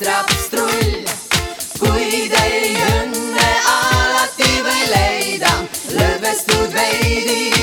trapstrull. kuid ei õnne alati või leida, lõdvestud veidi